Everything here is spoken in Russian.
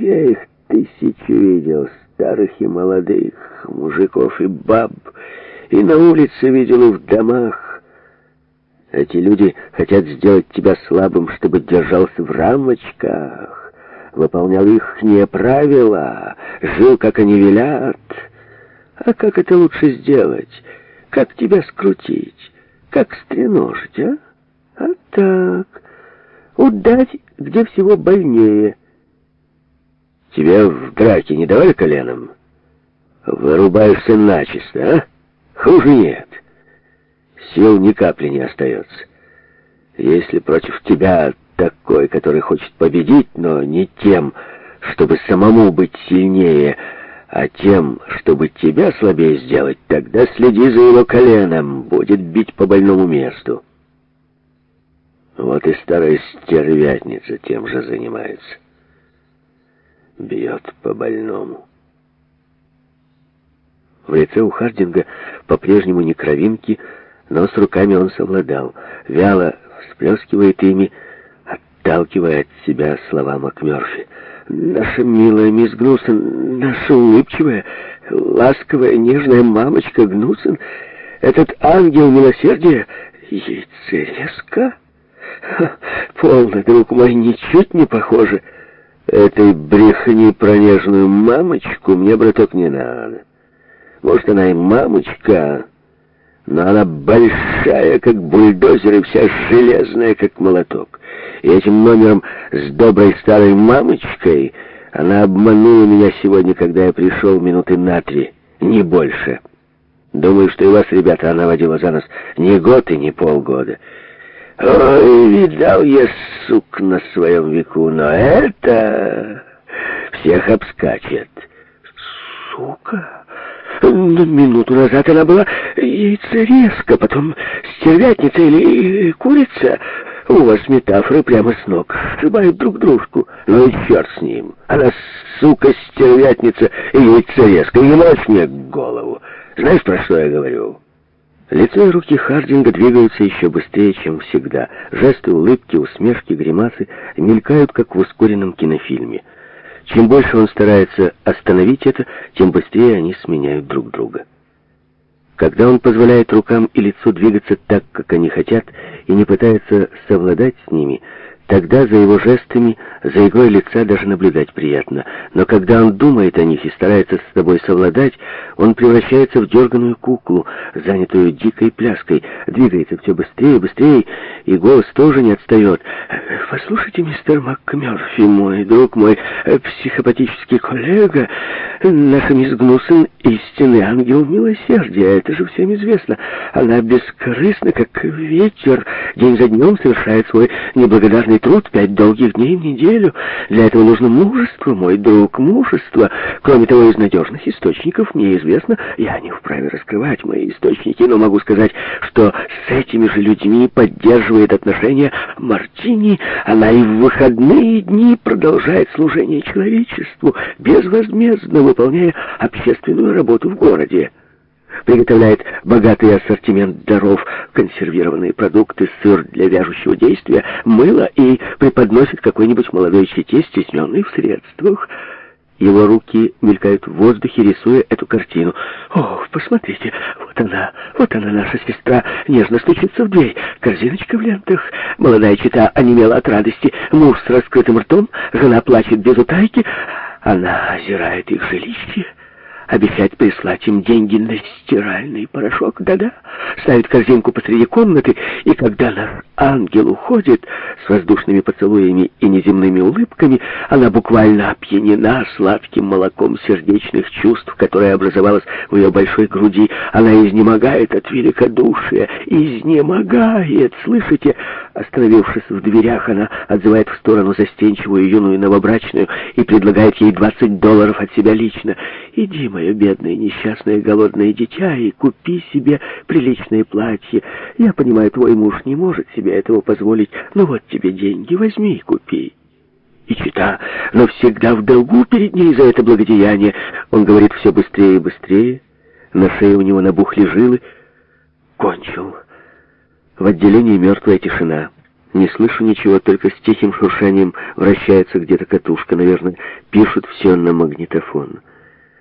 Я их тысячу видел, старых и молодых, мужиков и баб, и на улице видел, и в домах. Эти люди хотят сделать тебя слабым, чтобы держался в рамочках, выполнял их не правила, жил, как они велят. А как это лучше сделать? Как тебя скрутить? Как стреножить, а? А так, удать, где всего больнее — Тебе в драке не давали коленом? Вырубаешься начисто, а? Хуже нет. Сил ни капли не остается. Если против тебя такой, который хочет победить, но не тем, чтобы самому быть сильнее, а тем, чтобы тебя слабее сделать, тогда следи за его коленом, будет бить по больному месту. Вот и старая стервятница тем же занимается бьет по больному. В лице у Хардинга по-прежнему не кровинки, но с руками он совладал, вяло всплескивает ими, отталкивая от себя слова МакМёрфи. «Наша милая мисс Гнусон, наша улыбчивая, ласковая, нежная мамочка Гнусон, этот ангел милосердия, яйцерезка? Ха, полный друг мой, ничуть не похоже!» Этой брехни про нежную мамочку мне, браток, не надо. Может, она и мамочка, но она большая, как бульдозер, и вся железная, как молоток. И этим номером с доброй старой мамочкой она обманула меня сегодня, когда я пришел минуты на три, не больше. Думаю, что и вас, ребята, она водила за нас не год и не полгода. Ой, видал я, сук, на своем веку, но это всех обскачет. Сука! Но минуту назад она была яйцерезка, потом стервятница или э, курица. У вас метафоры прямо с ног. Сшибают друг дружку. Ну и черт с ним. Она, сука, стервятница и яйцерезка. Не мочь мне голову. Знаешь, про что я говорю?» Лицо и руки Хардинга двигаются еще быстрее, чем всегда. Жесты, улыбки, усмешки, гримасы мелькают, как в ускоренном кинофильме. Чем больше он старается остановить это, тем быстрее они сменяют друг друга. Когда он позволяет рукам и лицу двигаться так, как они хотят, и не пытается совладать с ними, Тогда за его жестами, за игрой лица даже наблюдать приятно. Но когда он думает о них и старается с собой совладать, он превращается в дерганую куклу, занятую дикой пляской. Двигается все быстрее, и быстрее, и голос тоже не отстает. «Послушайте, мистер МакКмёрфи, мой друг, мой психопатический коллега, наша мисс Гнусон — истинный ангел милосердия, это же всем известно. Она бескорыстна, как ветер, день за днем совершает свой неблагодарный труд, пять долгих дней в неделю. Для этого нужно мужество, мой друг, мужество. Кроме того, из надежных источников мне известно, я не вправе раскрывать мои источники, но могу сказать, что с этими же людьми поддерживает отношения Мартини. Она и в выходные дни продолжает служение человечеству, безвозмездно выполняя общественную работу в городе приготовляет богатый ассортимент даров, консервированные продукты, сыр для вяжущего действия, мыло и преподносит какой-нибудь молодой чете, стесненной в средствах. Его руки мелькают в воздухе, рисуя эту картину. «Ох, посмотрите, вот она, вот она, наша сестра, нежно стучится в дверь, корзиночка в лентах». Молодая чита онемела от радости, муж с раскрытым ртом, жена плачет без утайки, она озирает их жилище обещать прислать им деньги на стиральный порошок. Да-да, ставит корзинку посреди комнаты, и когда наш ангел уходит с воздушными поцелуями и неземными улыбками, она буквально опьянена сладким молоком сердечных чувств, которое образовалось в ее большой груди. Она изнемогает от великодушия, изнемогает, слышите? Остановившись в дверях, она отзывает в сторону застенчивую юную новобрачную и предлагает ей 20 долларов от себя лично. «Иди, мое бедное, несчастное, голодное дитя, и купи себе приличный изящное платье. Я понимаю, твой муж не может себе этого позволить, но вот тебе деньги, возьми и купи» и чита, но всегда в долгу перед ней за это благодеяние. Он говорит все быстрее и быстрее. На шее у него набухли жилы. Кончил. В отделении мертвая тишина. Не слышу ничего, только с тихим шуршанием вращается где-то катушка. Наверное, пишут все на магнитофон.